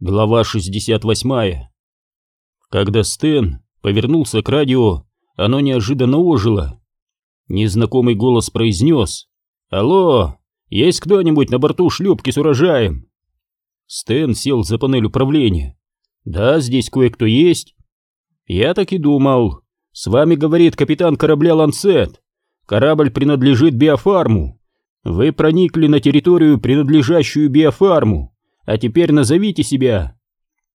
Глава 68. Когда Стэн повернулся к радио, оно неожиданно ожило. Незнакомый голос произнес «Алло, есть кто-нибудь на борту шлюпки с урожаем?» Стэн сел за панель управления. «Да, здесь кое-кто есть». «Я так и думал. С вами говорит капитан корабля «Ланцет». Корабль принадлежит биофарму. Вы проникли на территорию, принадлежащую биофарму. А теперь назовите себя.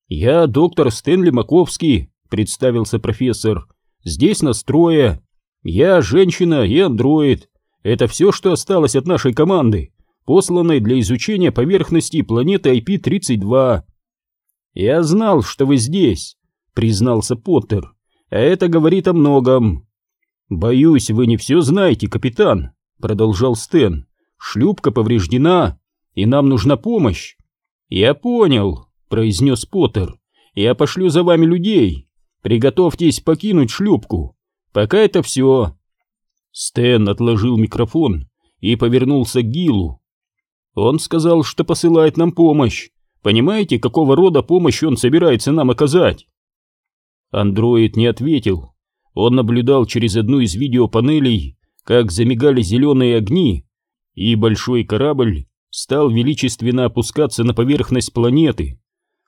Я доктор Стэнли Маковский, представился профессор. Здесь настроя. Я женщина и андроид. Это все, что осталось от нашей команды, посланной для изучения поверхности планеты IP-32. Я знал, что вы здесь, признался Поттер. А это говорит о многом. Боюсь, вы не все знаете, капитан, продолжал Стэн. Шлюпка повреждена, и нам нужна помощь. «Я понял», — произнес Поттер. «Я пошлю за вами людей. Приготовьтесь покинуть шлюпку. Пока это все». Стэн отложил микрофон и повернулся к Гилу. Он сказал, что посылает нам помощь. Понимаете, какого рода помощь он собирается нам оказать? Андроид не ответил. Он наблюдал через одну из видеопанелей, как замигали зеленые огни, и большой корабль стал величественно опускаться на поверхность планеты,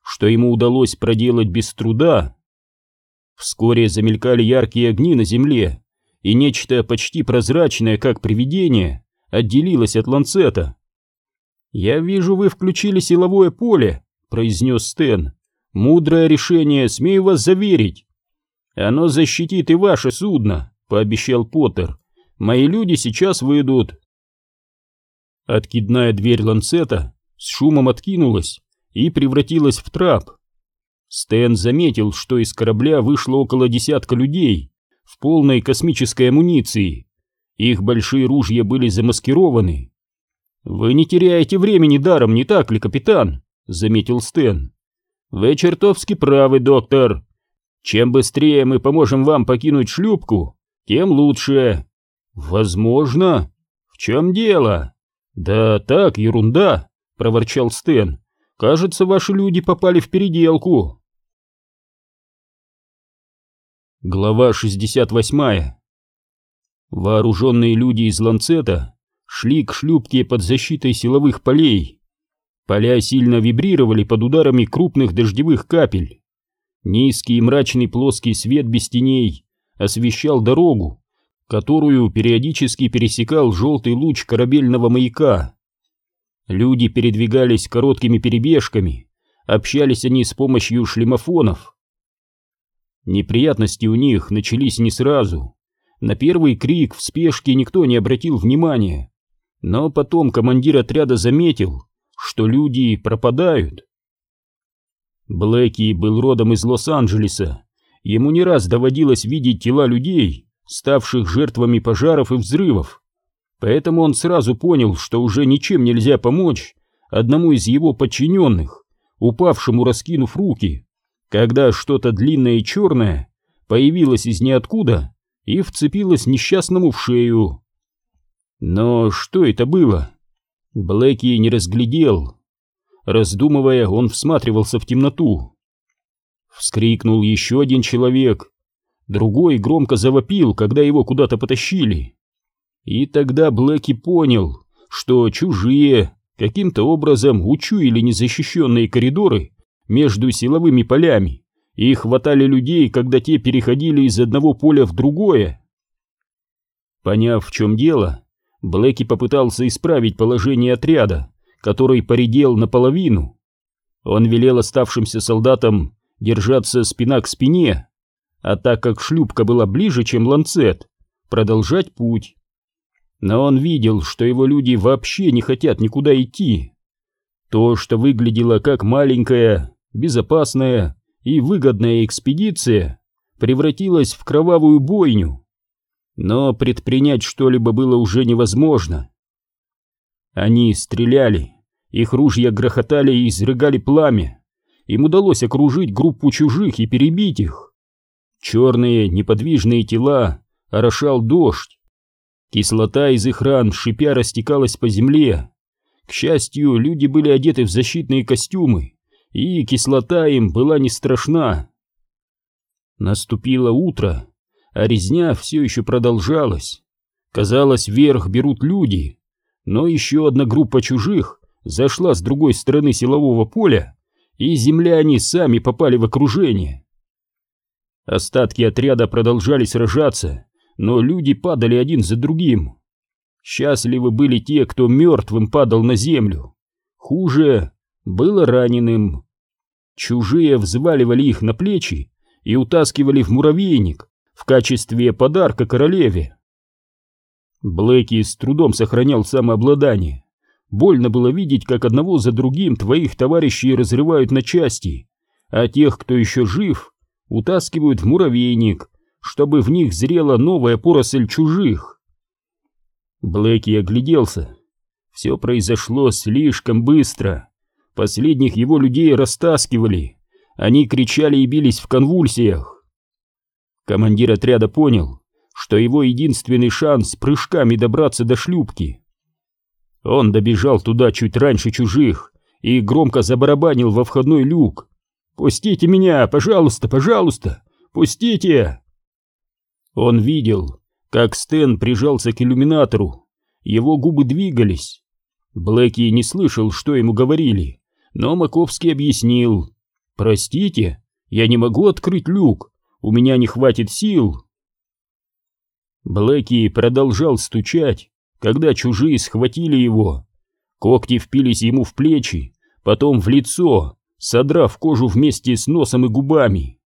что ему удалось проделать без труда. Вскоре замелькали яркие огни на земле, и нечто почти прозрачное, как привидение, отделилось от ланцета. «Я вижу, вы включили силовое поле», — произнес Стэн. «Мудрое решение, смею вас заверить». «Оно защитит и ваше судно», — пообещал Поттер. «Мои люди сейчас выйдут, Откидная дверь ланцета с шумом откинулась и превратилась в трап. Стэн заметил, что из корабля вышло около десятка людей в полной космической амуниции. Их большие ружья были замаскированы. «Вы не теряете времени даром, не так ли, капитан?» — заметил Стэн. «Вы чертовски правы, доктор. Чем быстрее мы поможем вам покинуть шлюпку, тем лучше». «Возможно. В чем дело?» «Да так, ерунда», — проворчал Стэн. «Кажется, ваши люди попали в переделку». Глава 68 Вооруженные люди из Ланцета шли к шлюпке под защитой силовых полей. Поля сильно вибрировали под ударами крупных дождевых капель. Низкий мрачный плоский свет без теней освещал дорогу, которую периодически пересекал желтый луч корабельного маяка. Люди передвигались короткими перебежками, общались они с помощью шлемофонов. Неприятности у них начались не сразу. На первый крик в спешке никто не обратил внимания, но потом командир отряда заметил, что люди пропадают. Блэки был родом из Лос-Анджелеса, ему не раз доводилось видеть тела людей, ставших жертвами пожаров и взрывов. Поэтому он сразу понял, что уже ничем нельзя помочь одному из его подчиненных, упавшему раскинув руки, когда что-то длинное и черное появилось из ниоткуда и вцепилось несчастному в шею. Но что это было? Блэки не разглядел. Раздумывая, он всматривался в темноту. Вскрикнул еще один человек, другой громко завопил, когда его куда-то потащили. И тогда Блэки понял, что чужие каким-то образом учуяли незащищенные коридоры между силовыми полями и хватали людей, когда те переходили из одного поля в другое. Поняв, в чем дело, Блэки попытался исправить положение отряда, который поредел наполовину. Он велел оставшимся солдатам держаться спина к спине, а так как шлюпка была ближе, чем ланцет, продолжать путь. Но он видел, что его люди вообще не хотят никуда идти. То, что выглядело как маленькая, безопасная и выгодная экспедиция, превратилось в кровавую бойню. Но предпринять что-либо было уже невозможно. Они стреляли, их ружья грохотали и изрыгали пламя. Им удалось окружить группу чужих и перебить их. Черные неподвижные тела орошал дождь. Кислота из их ран шипя растекалась по земле. К счастью, люди были одеты в защитные костюмы и кислота им была не страшна. Наступило утро, а резня все еще продолжалась. Казалось, вверх берут люди, но еще одна группа чужих зашла с другой стороны силового поля, и земляне сами попали в окружение. Остатки отряда продолжали сражаться, но люди падали один за другим. Счастливы были те, кто мертвым падал на землю. Хуже было раненым. Чужие взваливали их на плечи и утаскивали в муравейник в качестве подарка королеве. Блэки с трудом сохранял самообладание. Больно было видеть, как одного за другим твоих товарищей разрывают на части, а тех, кто еще жив, утаскивают в муравейник, чтобы в них зрела новая поросль чужих. Блэки огляделся. Все произошло слишком быстро. Последних его людей растаскивали. Они кричали и бились в конвульсиях. Командир отряда понял, что его единственный шанс прыжками добраться до шлюпки. Он добежал туда чуть раньше чужих и громко забарабанил во входной люк. «Пустите меня, пожалуйста, пожалуйста! Пустите!» Он видел, как Стэн прижался к иллюминатору. Его губы двигались. Блэки не слышал, что ему говорили, но Маковский объяснил. «Простите, я не могу открыть люк, у меня не хватит сил». Блэки продолжал стучать, когда чужие схватили его. Когти впились ему в плечи, потом в лицо, содрав кожу вместе с носом и губами.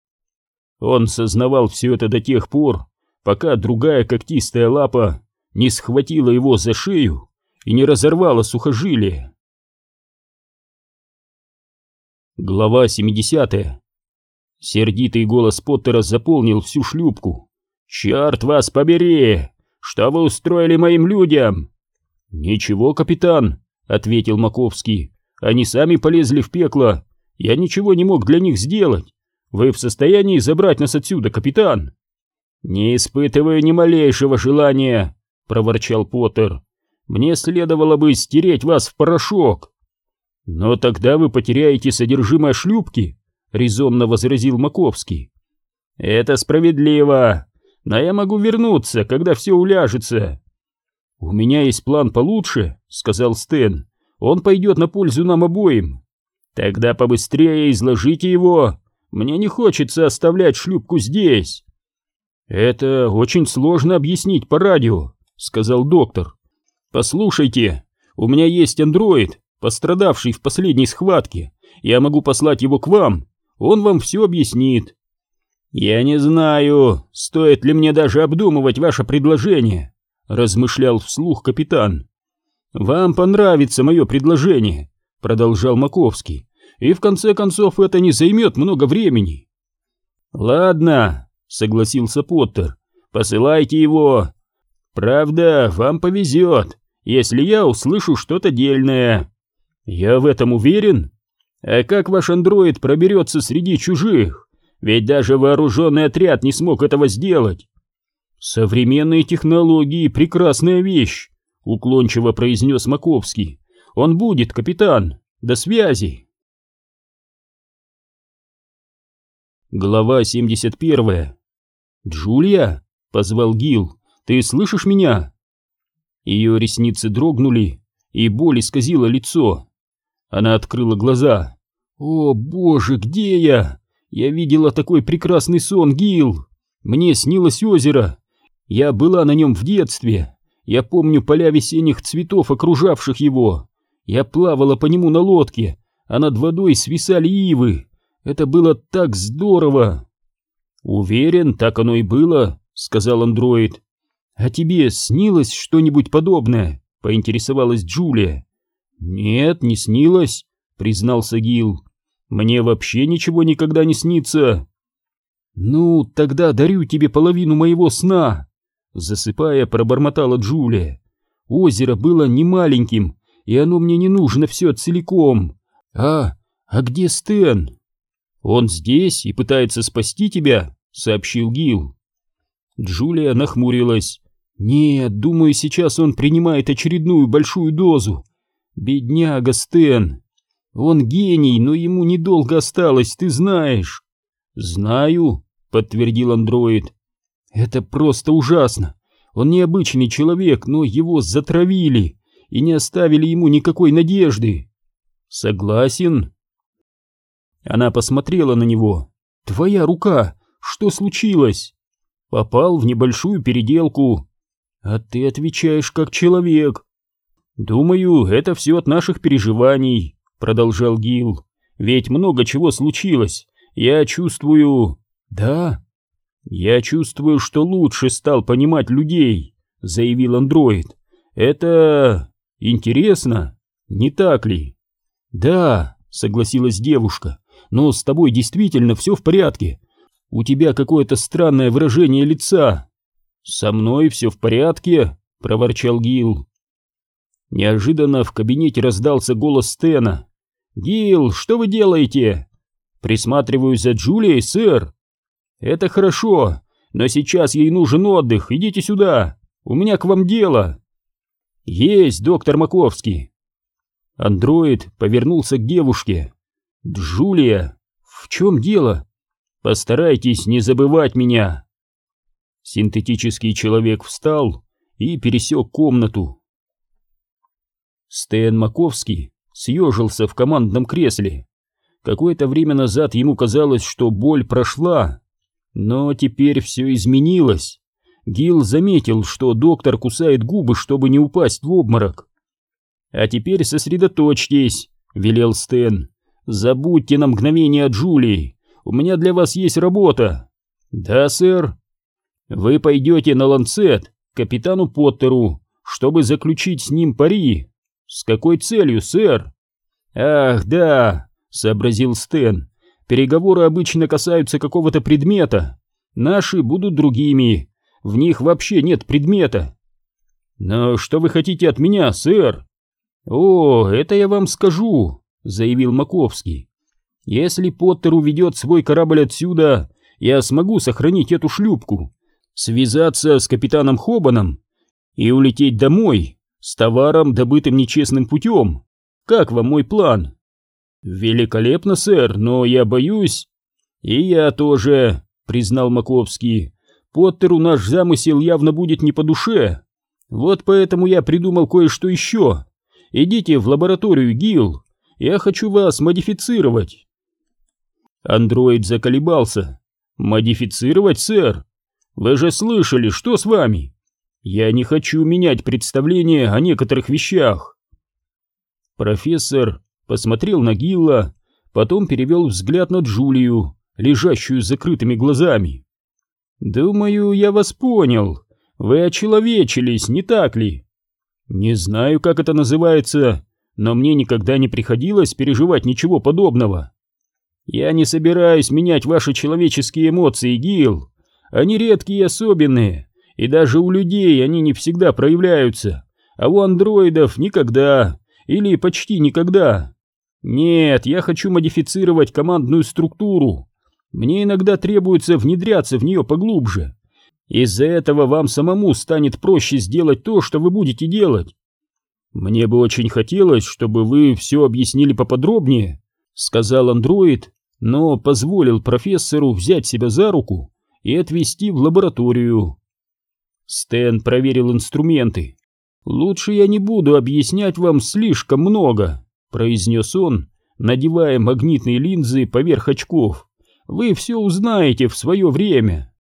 Он сознавал все это до тех пор, пока другая когтистая лапа не схватила его за шею и не разорвала сухожилие. Глава 70 Сердитый голос Поттера заполнил всю шлюпку. «Черт вас побери! Что вы устроили моим людям?» «Ничего, капитан», — ответил Маковский. «Они сами полезли в пекло. Я ничего не мог для них сделать. Вы в состоянии забрать нас отсюда, капитан?» «Не испытываю ни малейшего желания», — проворчал Поттер. «Мне следовало бы стереть вас в порошок». «Но тогда вы потеряете содержимое шлюпки», — резонно возразил Маковский. «Это справедливо, но я могу вернуться, когда все уляжется». «У меня есть план получше», — сказал Стэн. «Он пойдет на пользу нам обоим». «Тогда побыстрее изложите его. Мне не хочется оставлять шлюпку здесь». «Это очень сложно объяснить по радио», — сказал доктор. «Послушайте, у меня есть андроид, пострадавший в последней схватке. Я могу послать его к вам. Он вам все объяснит». «Я не знаю, стоит ли мне даже обдумывать ваше предложение», — размышлял вслух капитан. «Вам понравится мое предложение», — продолжал Маковский, «и в конце концов это не займет много времени». «Ладно, — согласился Поттер. «Посылайте его. Правда, вам повезет, если я услышу что-то дельное. Я в этом уверен. А как ваш андроид проберется среди чужих? Ведь даже вооруженный отряд не смог этого сделать». «Современные технологии — прекрасная вещь», — уклончиво произнес Маковский. «Он будет, капитан. До связи». Глава 71 «Джулия?» — позвал Гил. «Ты слышишь меня?» Ее ресницы дрогнули, и боль исказила лицо. Она открыла глаза. «О, боже, где я? Я видела такой прекрасный сон, Гил! Мне снилось озеро. Я была на нем в детстве. Я помню поля весенних цветов, окружавших его. Я плавала по нему на лодке, а над водой свисали ивы. Это было так здорово!» «Уверен, так оно и было», — сказал андроид. «А тебе снилось что-нибудь подобное?» — поинтересовалась Джулия. «Нет, не снилось», — признался Гил. «Мне вообще ничего никогда не снится». «Ну, тогда дарю тебе половину моего сна», — засыпая, пробормотала Джулия. «Озеро было не маленьким, и оно мне не нужно все целиком. А, а где Стэн?» «Он здесь и пытается спасти тебя», сообщил Гил. Джулия нахмурилась. «Нет, думаю, сейчас он принимает очередную большую дозу. Бедняга Стэн. Он гений, но ему недолго осталось, ты знаешь. Знаю, подтвердил андроид. Это просто ужасно. Он необычный человек, но его затравили и не оставили ему никакой надежды. Согласен. Она посмотрела на него. Твоя рука, что случилось? Попал в небольшую переделку. А ты отвечаешь как человек. Думаю, это все от наших переживаний. — продолжал Гил. «Ведь много чего случилось. Я чувствую...» «Да?» «Я чувствую, что лучше стал понимать людей», — заявил андроид. «Это... интересно, не так ли?» «Да», — согласилась девушка, — «но с тобой действительно все в порядке. У тебя какое-то странное выражение лица». «Со мной все в порядке», — проворчал Гил. Неожиданно в кабинете раздался голос Стена. «Гил, что вы делаете?» «Присматриваю за Джулией, сэр». «Это хорошо, но сейчас ей нужен отдых, идите сюда, у меня к вам дело». «Есть, доктор Маковский». Андроид повернулся к девушке. «Джулия, в чем дело? Постарайтесь не забывать меня». Синтетический человек встал и пересек комнату. Стэн Маковский съежился в командном кресле. Какое-то время назад ему казалось, что боль прошла, но теперь все изменилось. Гил заметил, что доктор кусает губы, чтобы не упасть в обморок. «А теперь сосредоточьтесь», — велел Стэн. «Забудьте на мгновение о Джулии. У меня для вас есть работа». «Да, сэр». «Вы пойдете на Ланцет капитану Поттеру, чтобы заключить с ним пари. «С какой целью, сэр?» «Ах, да», — сообразил Стэн. «Переговоры обычно касаются какого-то предмета. Наши будут другими. В них вообще нет предмета». «Но что вы хотите от меня, сэр?» «О, это я вам скажу», — заявил Маковский. «Если Поттер уведет свой корабль отсюда, я смогу сохранить эту шлюпку, связаться с капитаном Хобаном и улететь домой, с товаром, добытым нечестным путем. Как вам мой план? Великолепно, сэр, но я боюсь. И я тоже, признал Маковский. Поттеру наш замысел явно будет не по душе. Вот поэтому я придумал кое-что еще. Идите в лабораторию, Гил. Я хочу вас модифицировать. Андроид заколебался. Модифицировать, сэр? Вы же слышали, что с вами? Я не хочу менять представление о некоторых вещах. Профессор посмотрел на Гилла, потом перевел взгляд на Джулию, лежащую с закрытыми глазами. «Думаю, я вас понял. Вы очеловечились, не так ли?» «Не знаю, как это называется, но мне никогда не приходилось переживать ничего подобного. Я не собираюсь менять ваши человеческие эмоции, Гил. Они редкие и особенные, и даже у людей они не всегда проявляются, а у андроидов никогда, или почти никогда. Нет, я хочу модифицировать командную структуру. Мне иногда требуется внедряться в нее поглубже. Из-за этого вам самому станет проще сделать то, что вы будете делать. Мне бы очень хотелось, чтобы вы все объяснили поподробнее, сказал андроид, но позволил профессору взять себя за руку и отвезти в лабораторию. Стэн проверил инструменты. «Лучше я не буду объяснять вам слишком много», — произнес он, надевая магнитные линзы поверх очков. «Вы все узнаете в свое время».